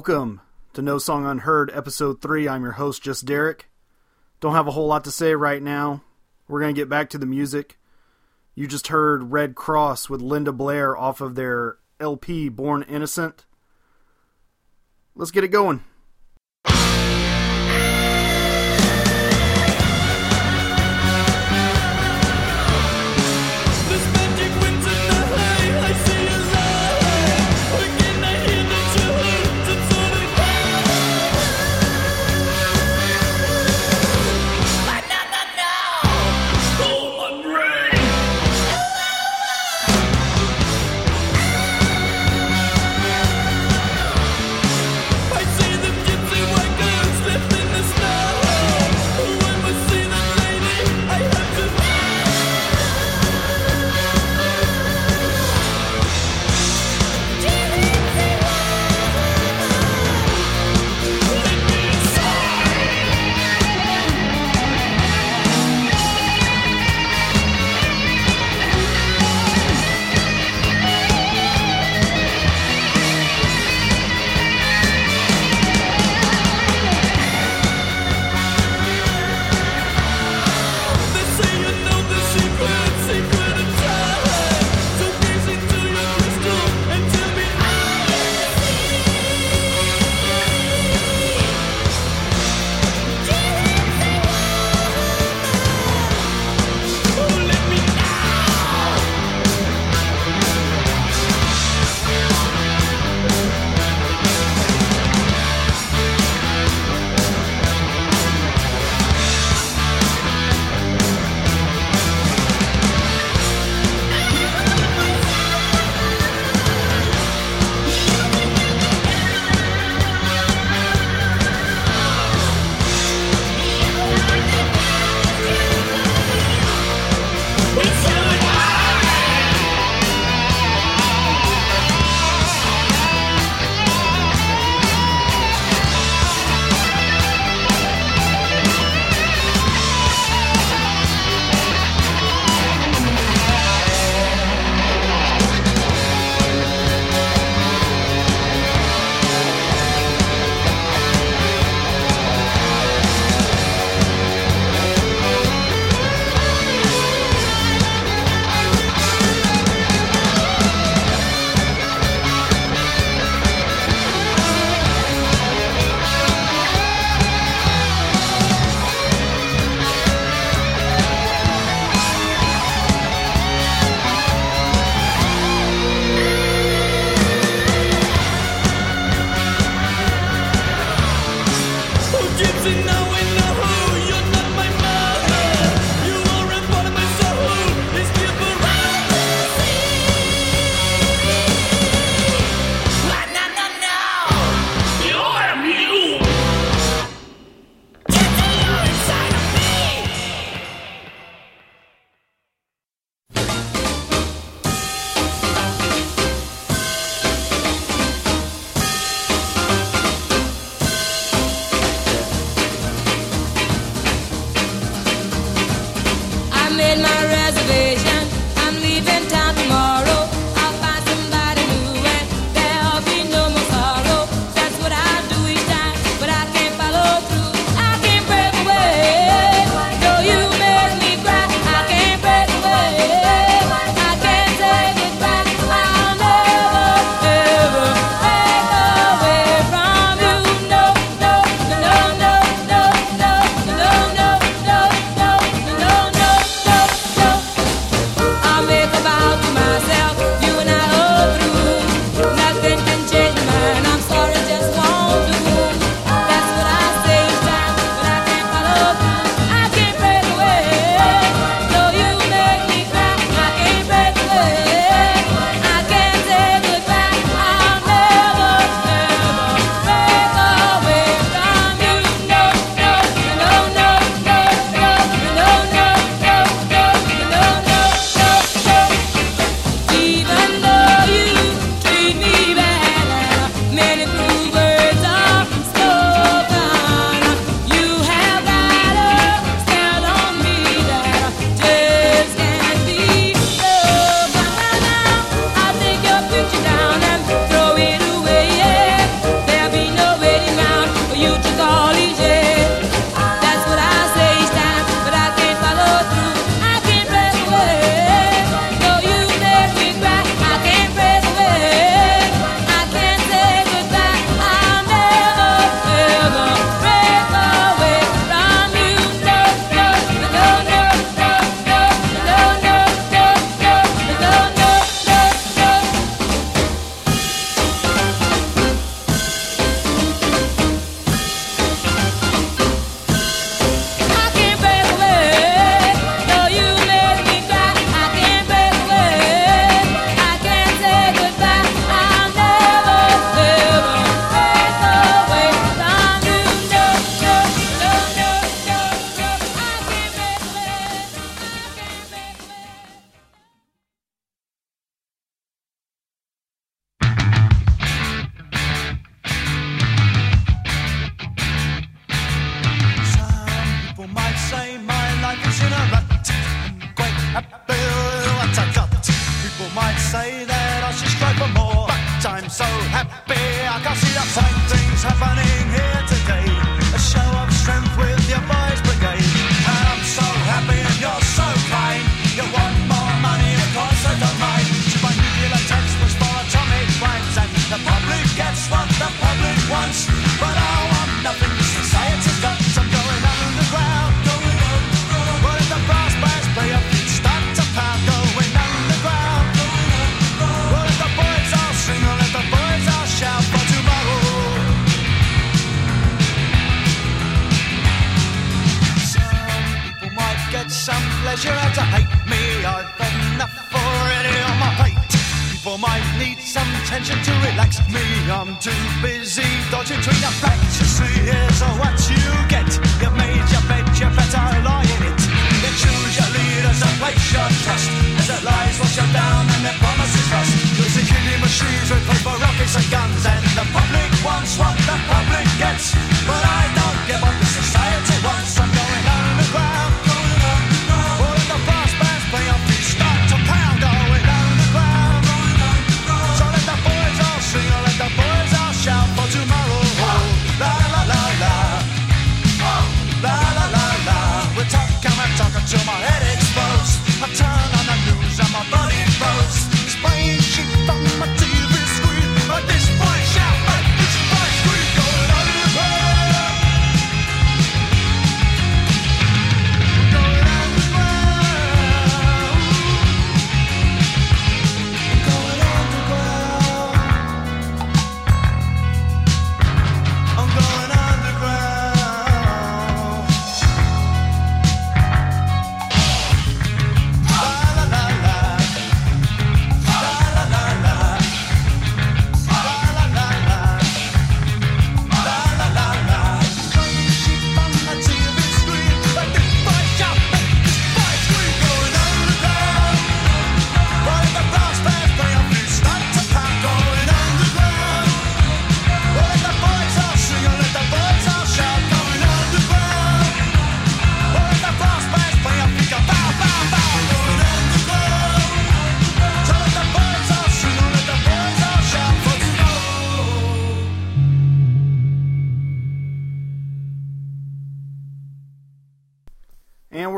Welcome to No Song Unheard, Episode 3. I'm your host, Just Derek. Don't have a whole lot to say right now. We're going to get back to the music. You just heard Red Cross with Linda Blair off of their LP, Born Innocent. Let's get it going.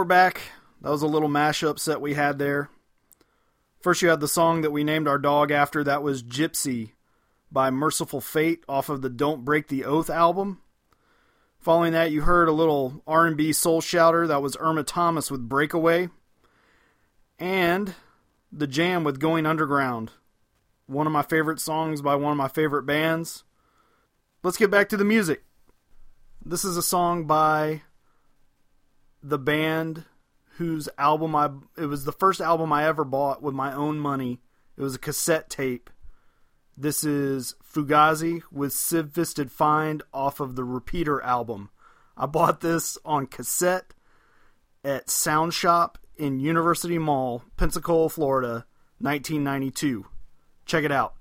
We're back. That was a little mashup set we had there. First, you had the song that we named our dog after. That was Gypsy by Mercyful Fate off of the Don't Break the Oath album. Following that, you heard a little R&B soul shouter. That was Irma Thomas with Breakaway. And The Jam with Going Underground. One of my favorite songs by one of my favorite bands. Let's get back to the music. This is a song by the band whose album I it was the first album I ever bought with my own money. It was a cassette tape. This is Fugazi with Sieve-Fisted Find off of the Repeater album. I bought this on cassette at Sound Shop in University Mall, Pensacola, Florida, 1992. Check it out.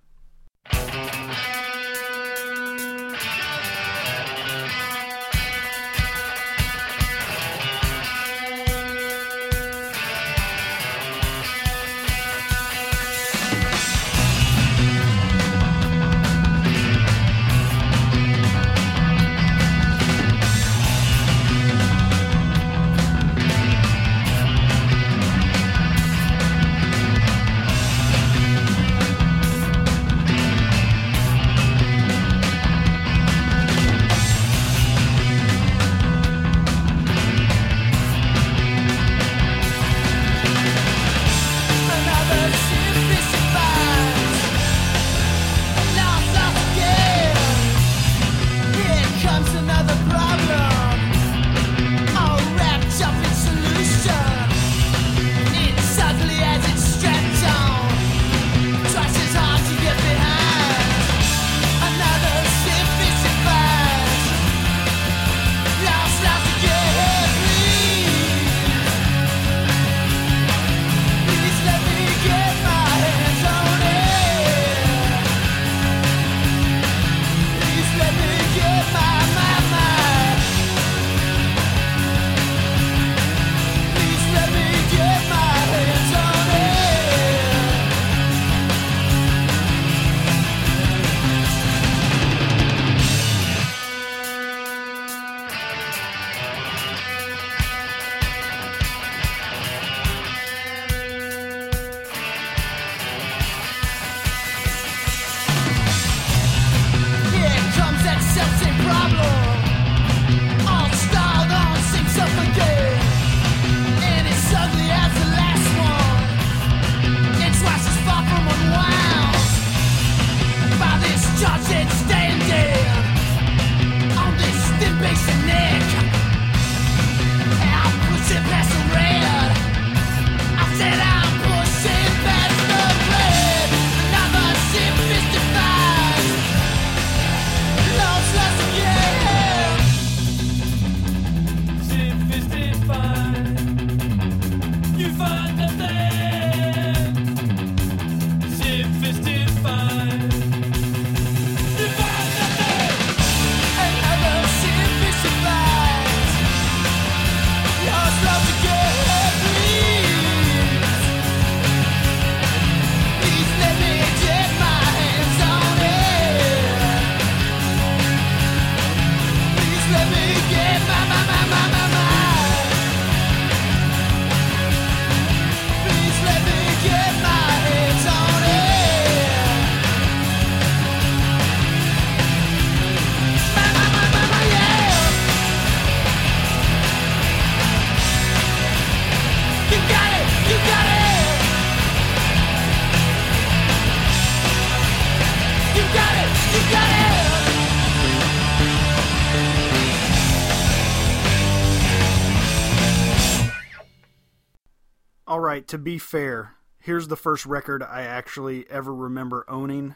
To be fair, here's the first record I actually ever remember owning.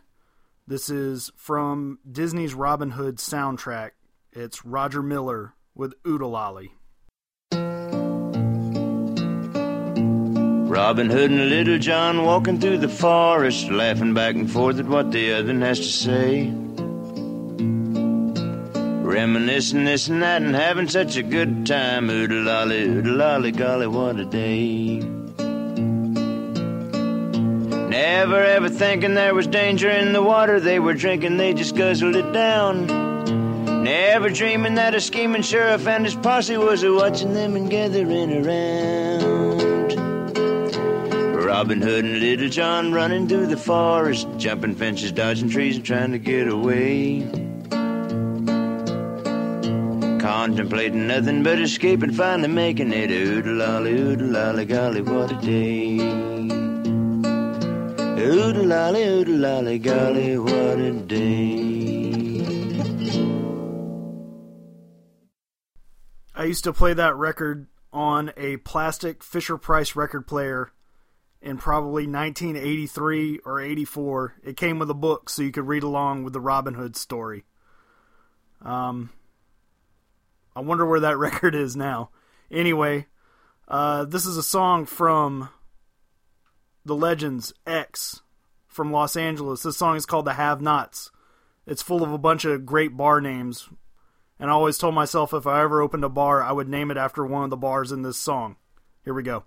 This is from Disney's Robin Hood soundtrack. It's Roger Miller with Oo-De-Lally. Robin Hood and Little John walking through the forest, laughing back and forth at what the other has to say. Reminiscing this and that and having such a good time. Oo-De-Lally, oo-de-lally, golly, what a day. Never ever thinking there was danger in the water they were drinking, they just guzzled it down. Never dreaming that a scheming sheriff and his posse was a watching them and gathering around. Robin Hood and Little John running through the forest, jumping fences, dodging trees, and trying to get away. Contemplating nothing but escaping, finally making it. Oo-De-Lally, oo-de-lally, golly, what a day. Oo-De-Lally, oo-de-lally, golly, what a day. I used to play that record on a plastic Fisher Price record player in probably 1983 or 84. It came with a book so you could read along with the Robin Hood story. Um, I wonder where that record is now. Anyway, uh, this is a song from the Legends X from Los Angeles. This song is called The Have Nots. It's full of a bunch of great bar names. And I always told myself if I ever opened a bar, I would name it after one of the bars in this song. Here we go.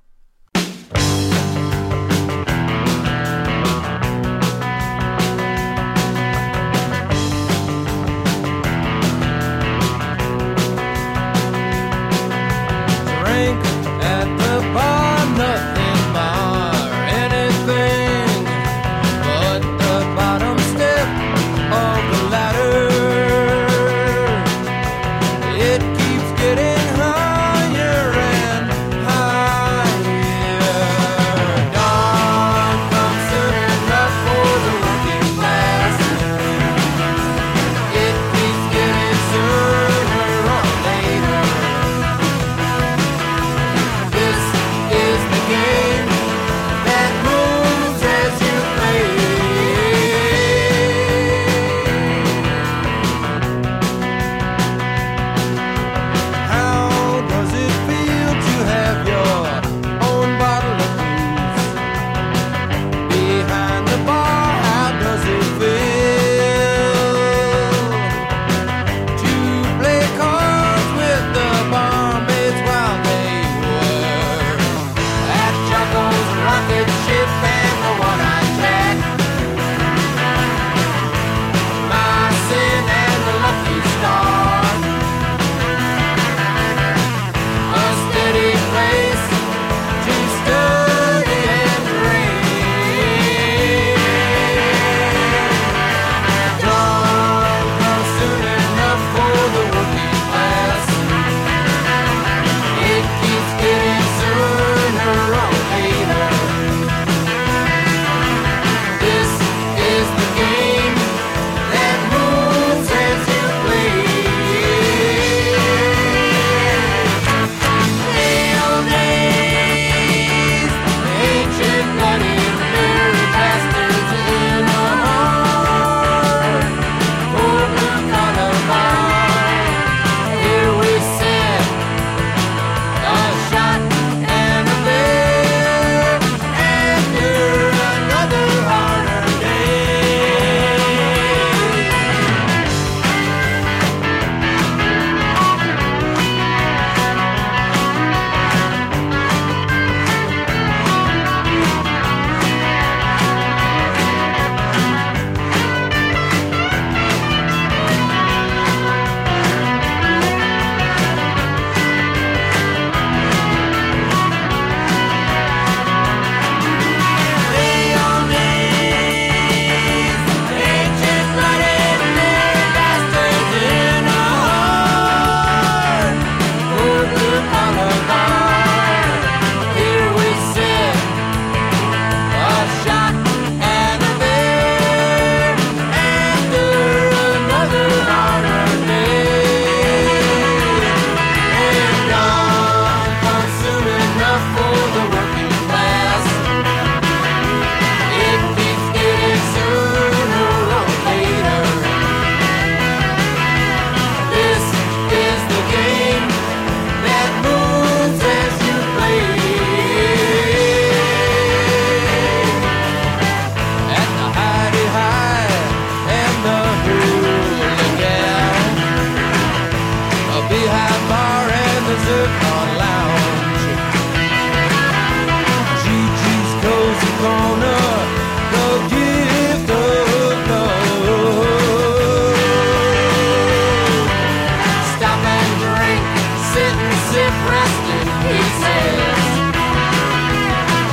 Rest in pieces.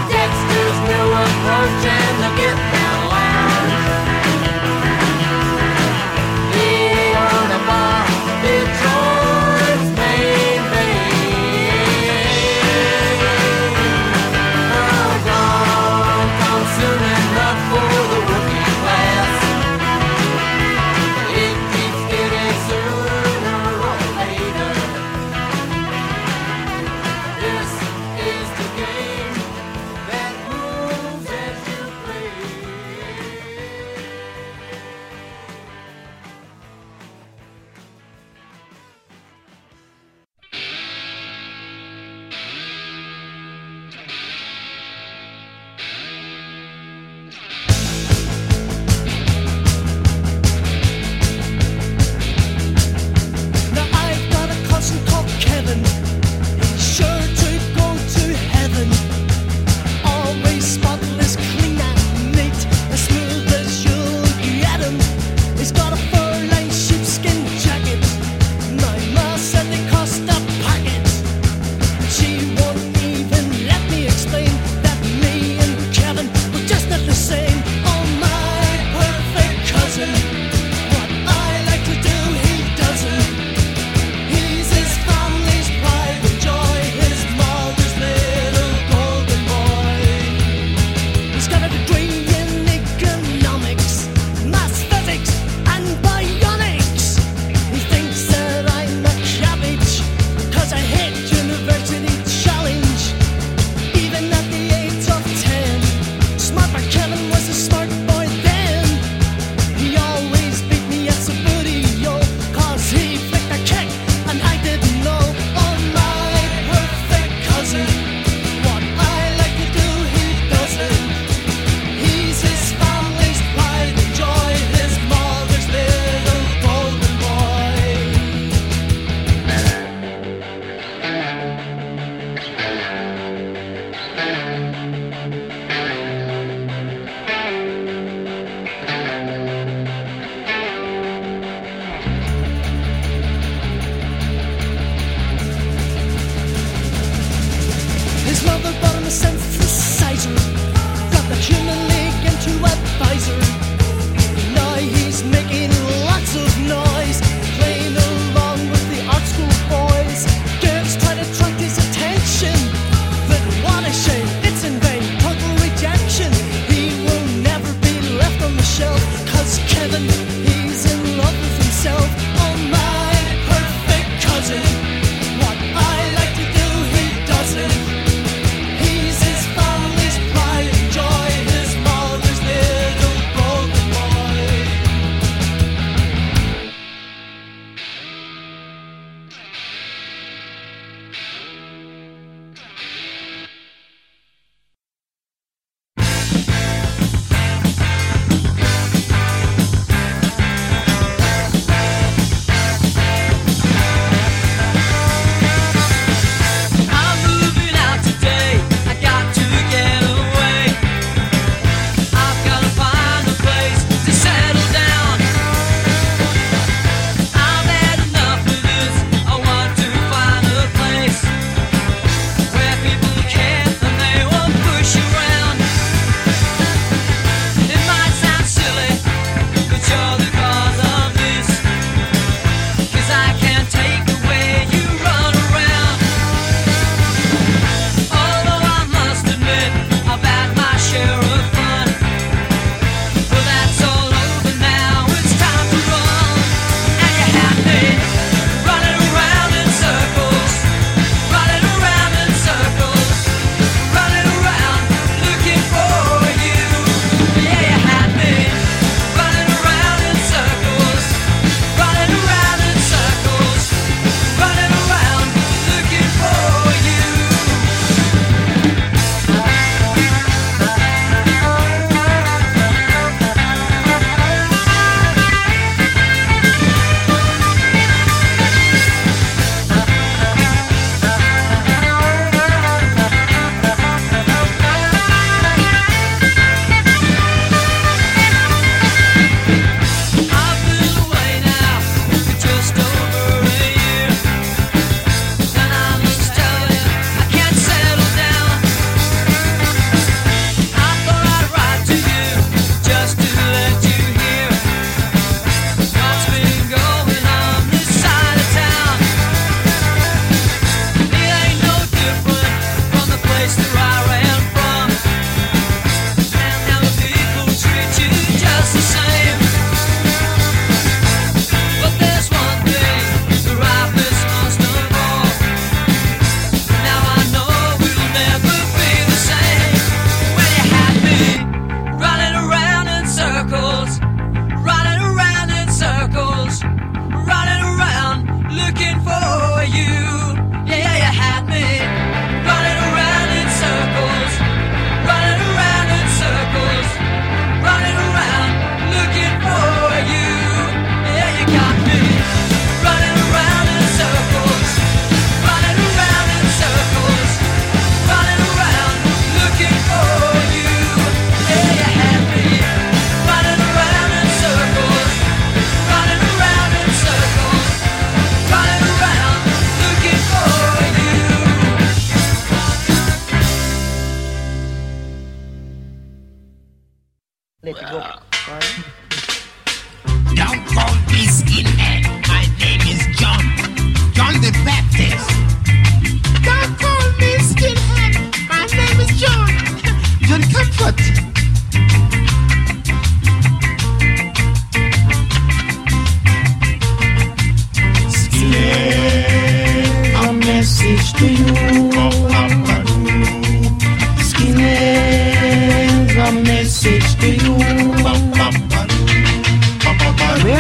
Dexter's new approaches.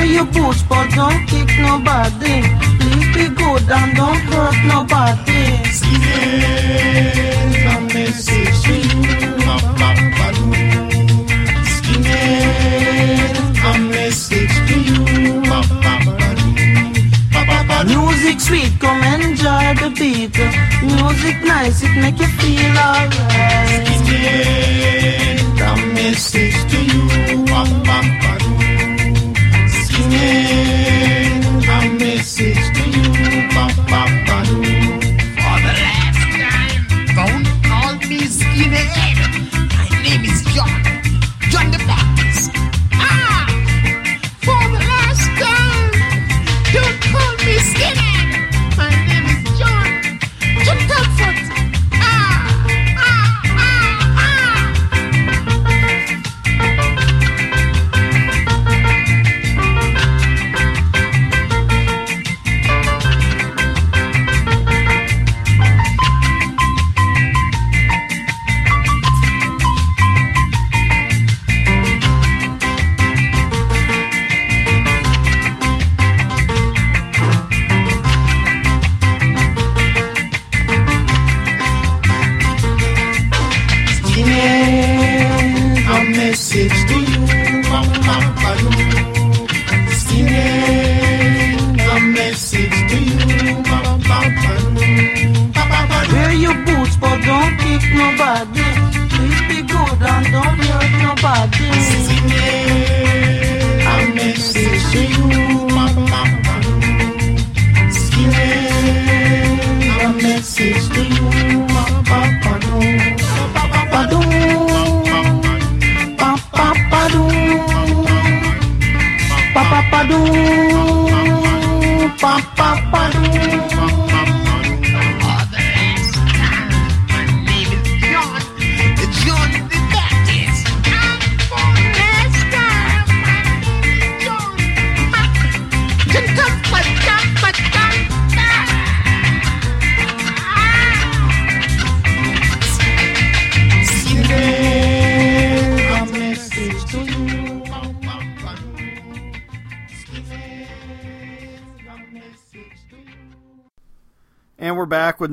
Wear your boots, but don't kick nobody. Please be good and don't hurt nobody. Skinheads, a message to you. Skinheads, a message to you. Music sweet, come enjoy the beat. Music nice, it make you feel alright. Skinhead, a message to you. Skinhead, a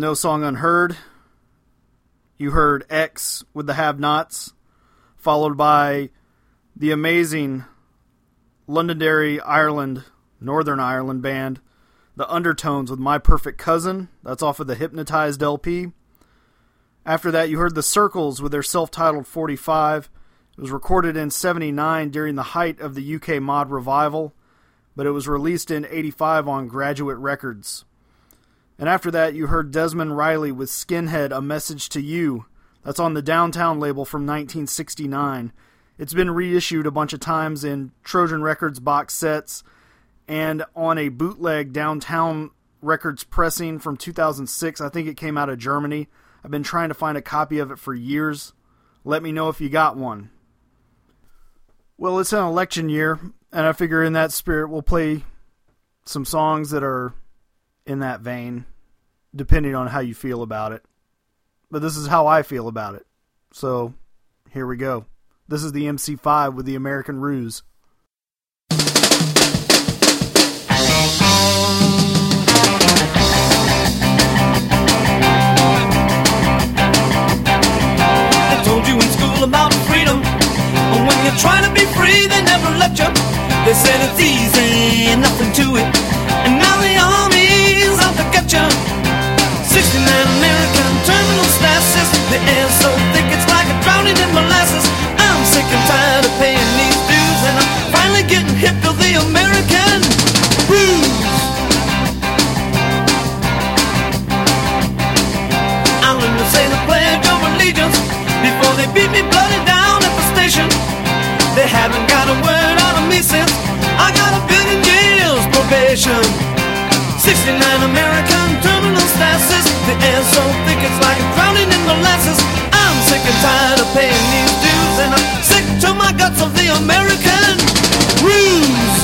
No Song Unheard. You heard X with the Have Nots, followed by the amazing Londonderry Ireland, Northern Ireland band, The Undertones with My Perfect Cousin. That's off of the Hypnotized LP. After that, you heard The Circles with their self titled 45. It was recorded in 79 during the height of the UK mod revival, but it was released in 85 on Graduate Records. And after that, you heard Desmond Riley with Skinhead, A Message to You. That's on the Downtown label from 1969. It's been reissued a bunch of times in Trojan Records box sets and on a bootleg Downtown Records pressing from 2006. I think it came out of Germany. I've been trying to find a copy of it for years. Let me know if you got one. Well, it's an election year, and I figure in that spirit we'll play some songs that are in that vein, depending on how you feel about it. But this is how I feel about it. So, here we go. This is the MC5 with the American Ruse. They told you in school about freedom. But when you're trying to be free, they never let you. They said it's easy, nothing to it. And now the army's out to get you. 69 American terminal stasis. The air's so thick it's like a drowning in molasses. I'm sick and tired of paying these dues, and I'm finally getting hip to the American blues. I learned to say the pledge of allegiance before they beat me bloody down at the station. They haven't got a word out of me since I got a billion years probation. 69 American terminal stasis. The air so thick it's like drowning in molasses. I'm sick and tired of paying these dues, and I'm sick to my guts of the American ruse.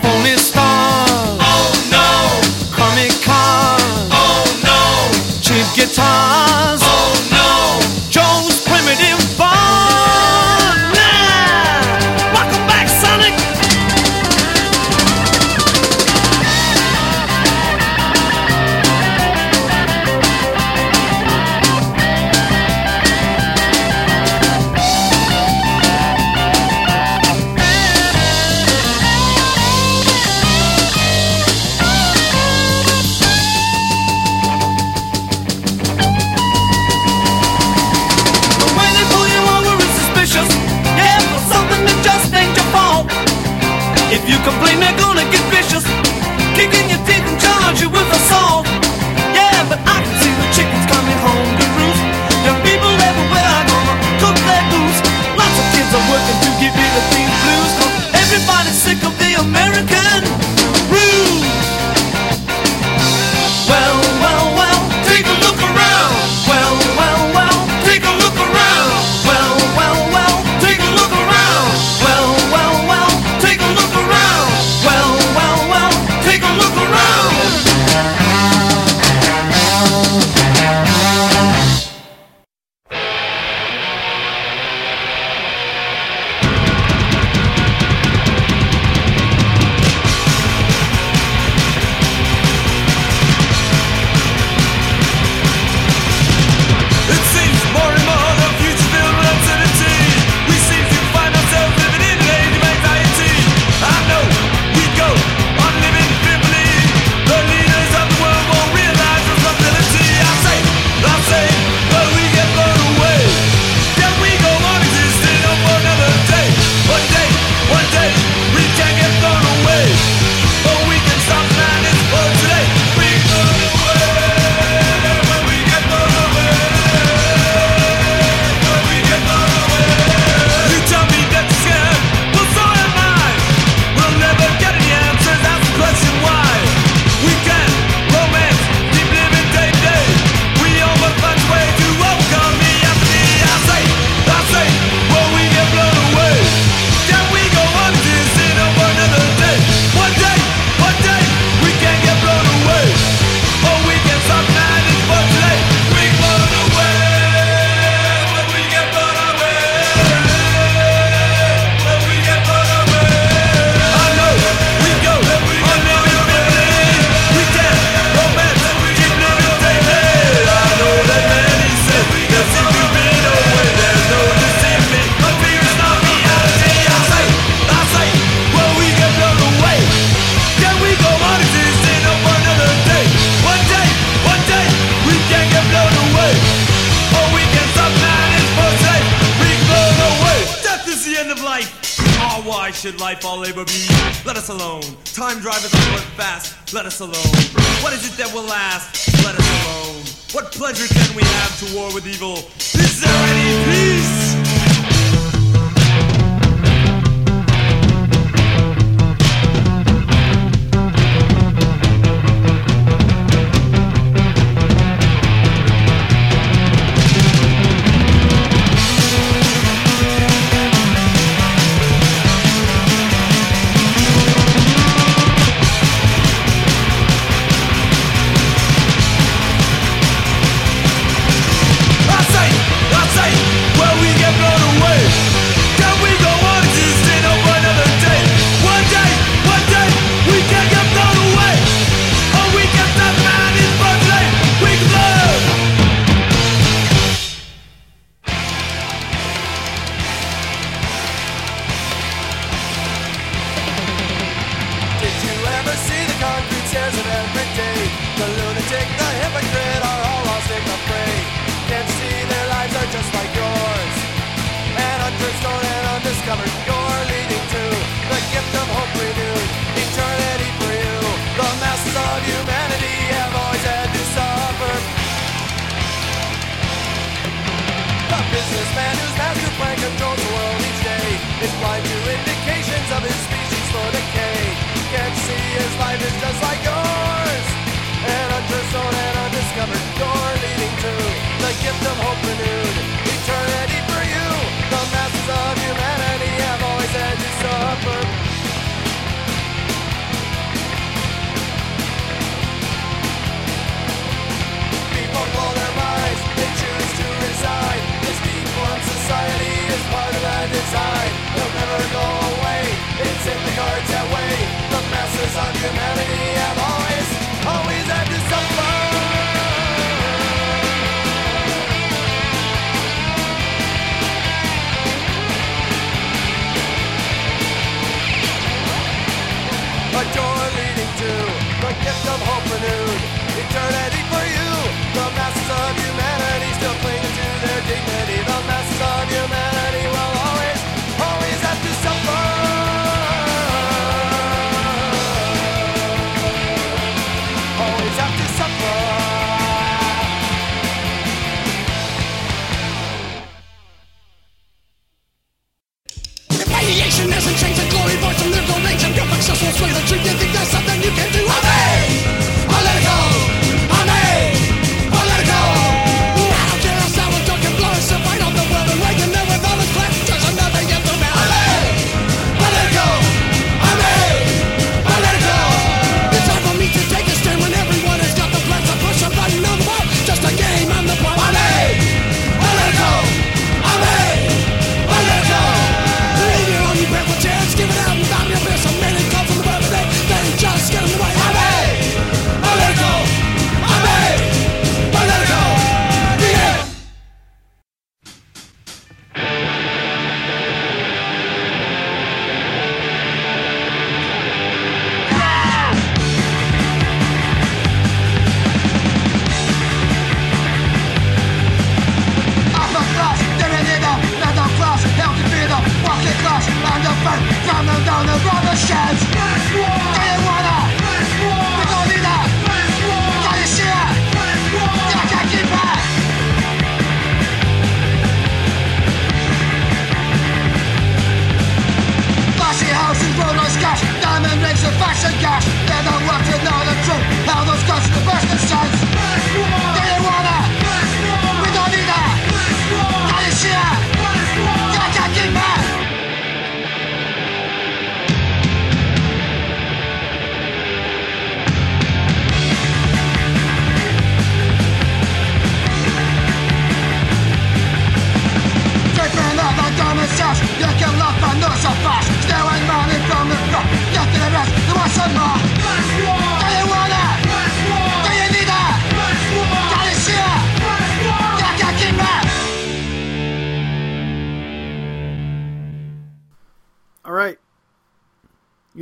Phony stars. Oh no. Comic cars. Oh no. Cheap guitar.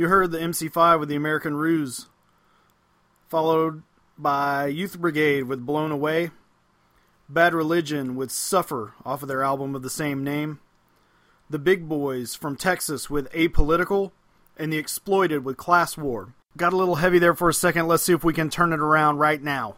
You heard the MC5 with the American Ruse, followed by Youth Brigade with Blown Away, Bad Religion with Suffer off of their album of the same name, The Big Boys from Texas with Apolitical, and The Exploited with Class War. Got a little heavy there for a second. Let's see if we can turn it around right now.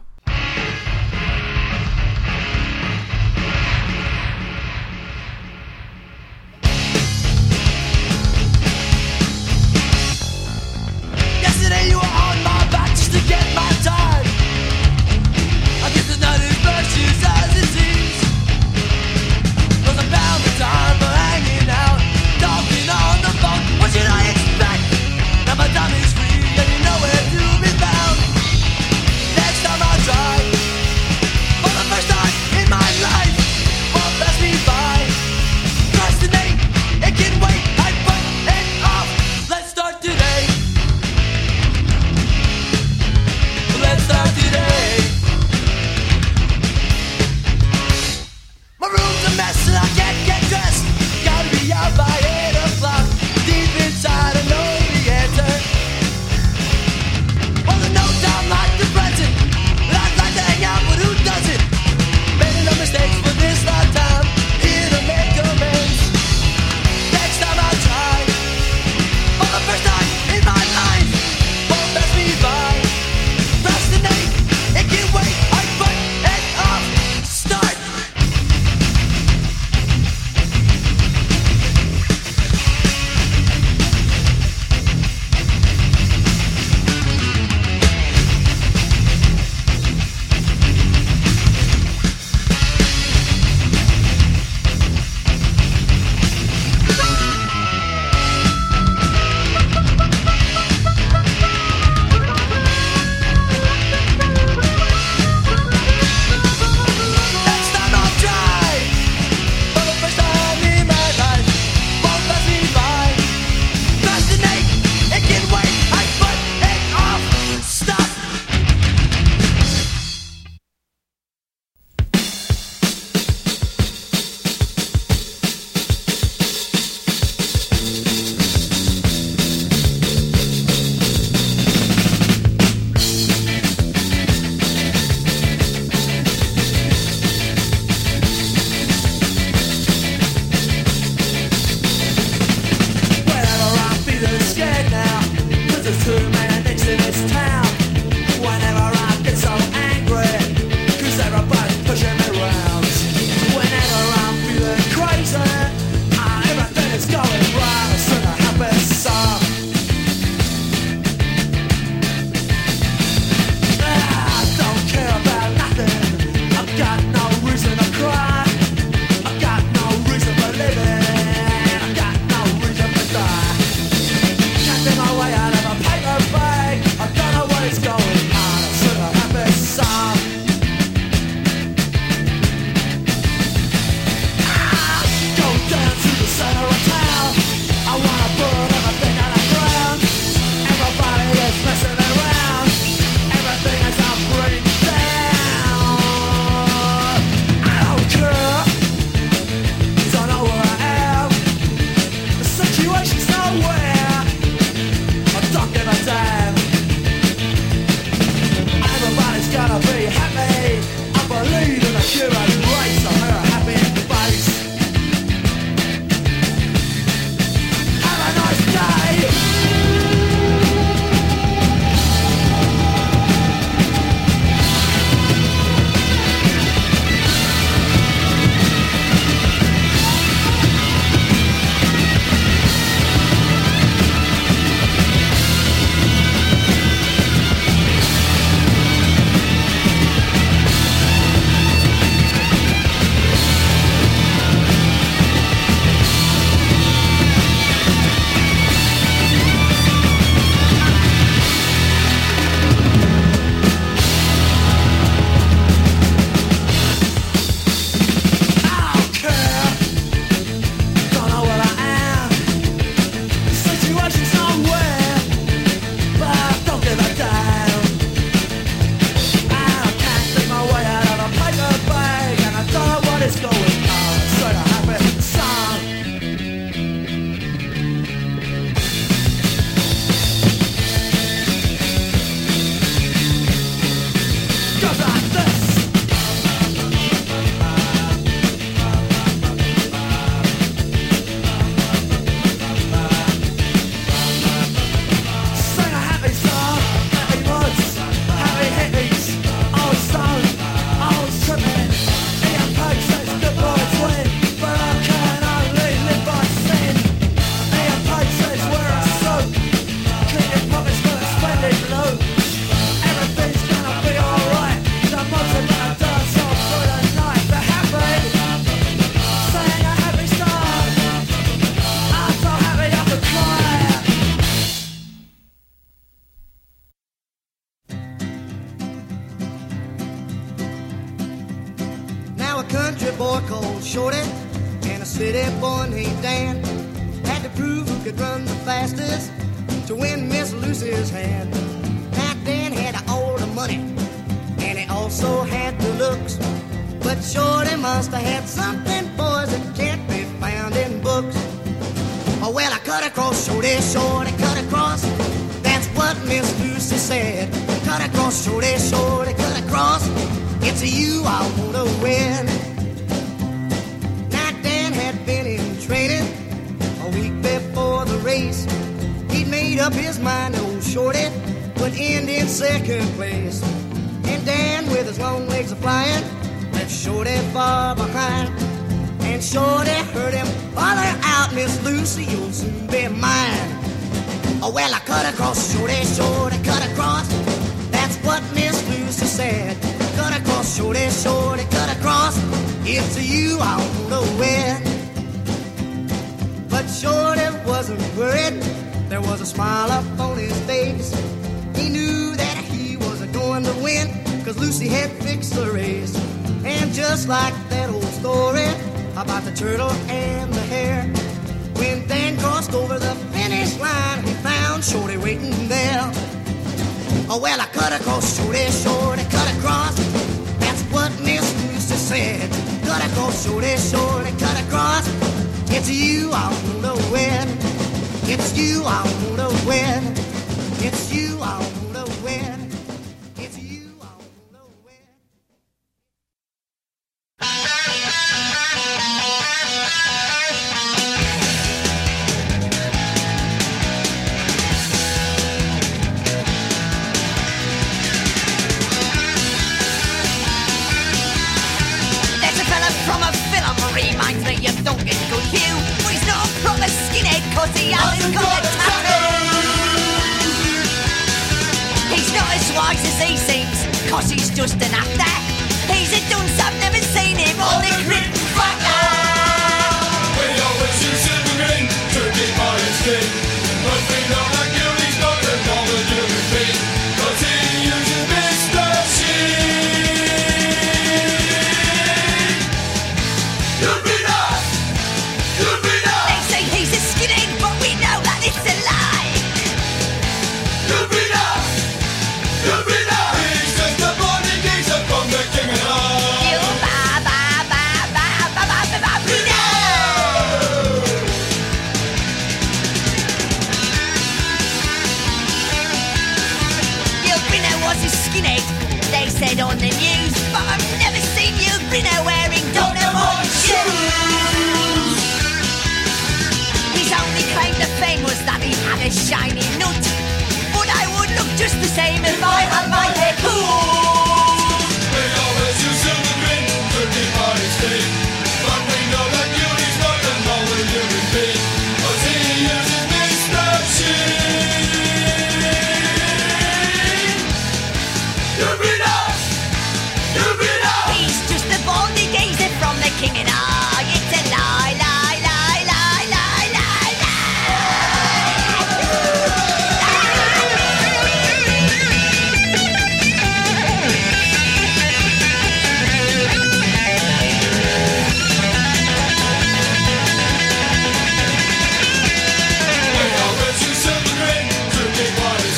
Cut across, Shorty, Shorty, cut across. It's you I wanna win. Now Dan had been in training a week before the race. He'd made up his mind, old Shorty would end in second place. And Dan, with his long legs a flying, left Shorty far behind. And Shorty heard him holler out, Miss Lucy, you'll soon be mine. Oh, well, I cut across, Shorty, Shorty, cut across. What Miss Lucy said. Cut across, Shorty, Shorty, cut across. It's you I wanna win. But Shorty wasn't worried. There was a smile up on his face. He knew that he was going to win, cause Lucy had fixed the race. And just like that old story about the turtle and the hare, when Dan crossed over the finish line, he found Shorty waiting there. Oh, well, I cut across, Shorty, Shorty, cut across. That's what Miss Lucy said. Cut across, Shorty, Shorty, cut across. It's you I wanna win. It's you I wanna win. It's you I wanna not as he seems cause he's just an actor. He's a dunce, I've never seen him on the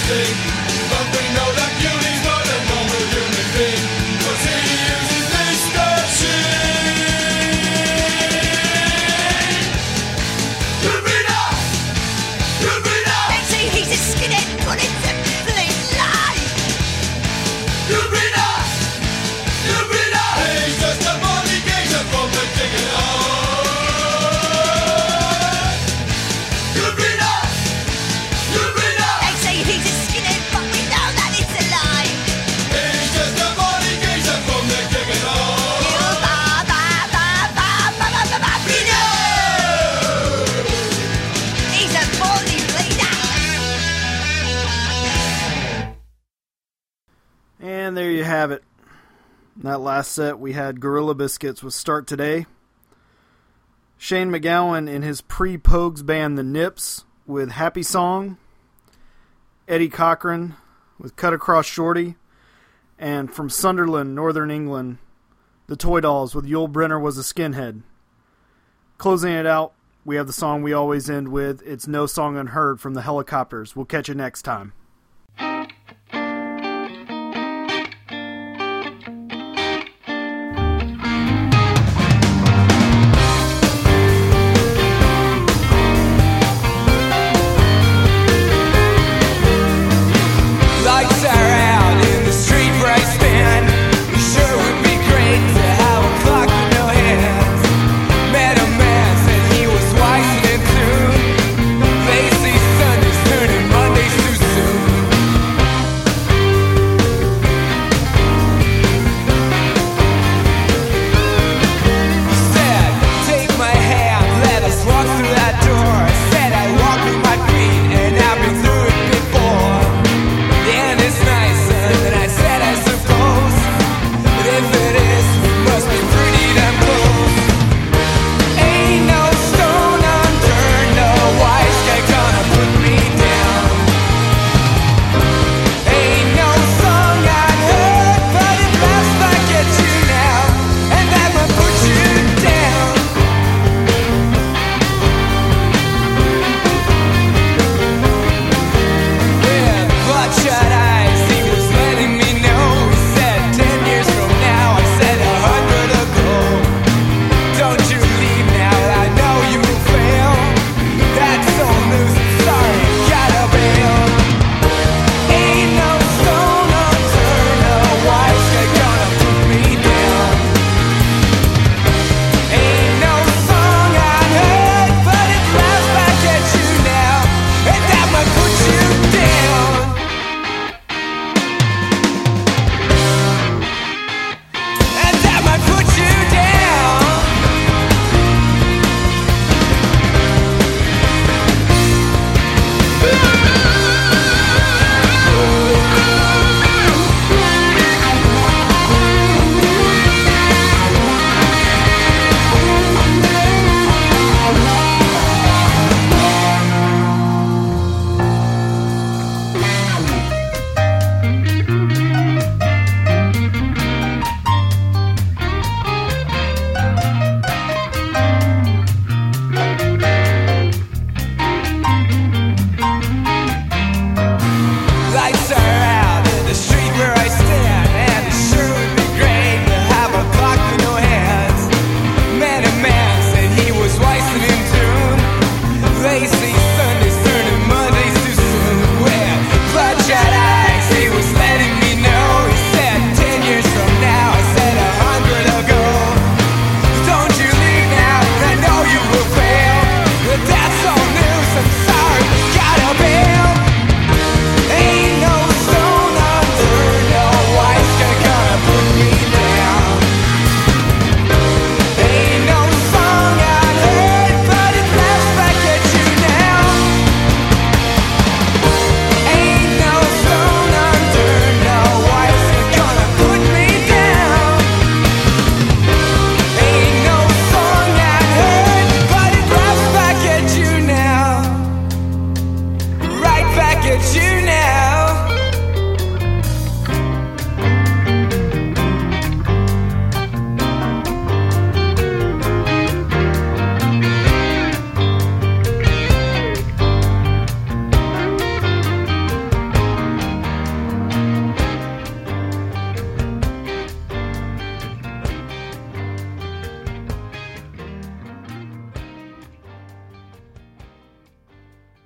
sing that last set, we had Gorilla Biscuits with Start Today. Shane MacGowan in his pre Pogues band The Nips with Happy Song. Eddie Cochran with Cut Across Shorty. And from Sunderland, Northern England, The Toy Dolls with Yul Brynner Was a Skinhead. Closing it out we have the song we always end with. It's No Song Unheard from the Helicopters. We'll catch you next time.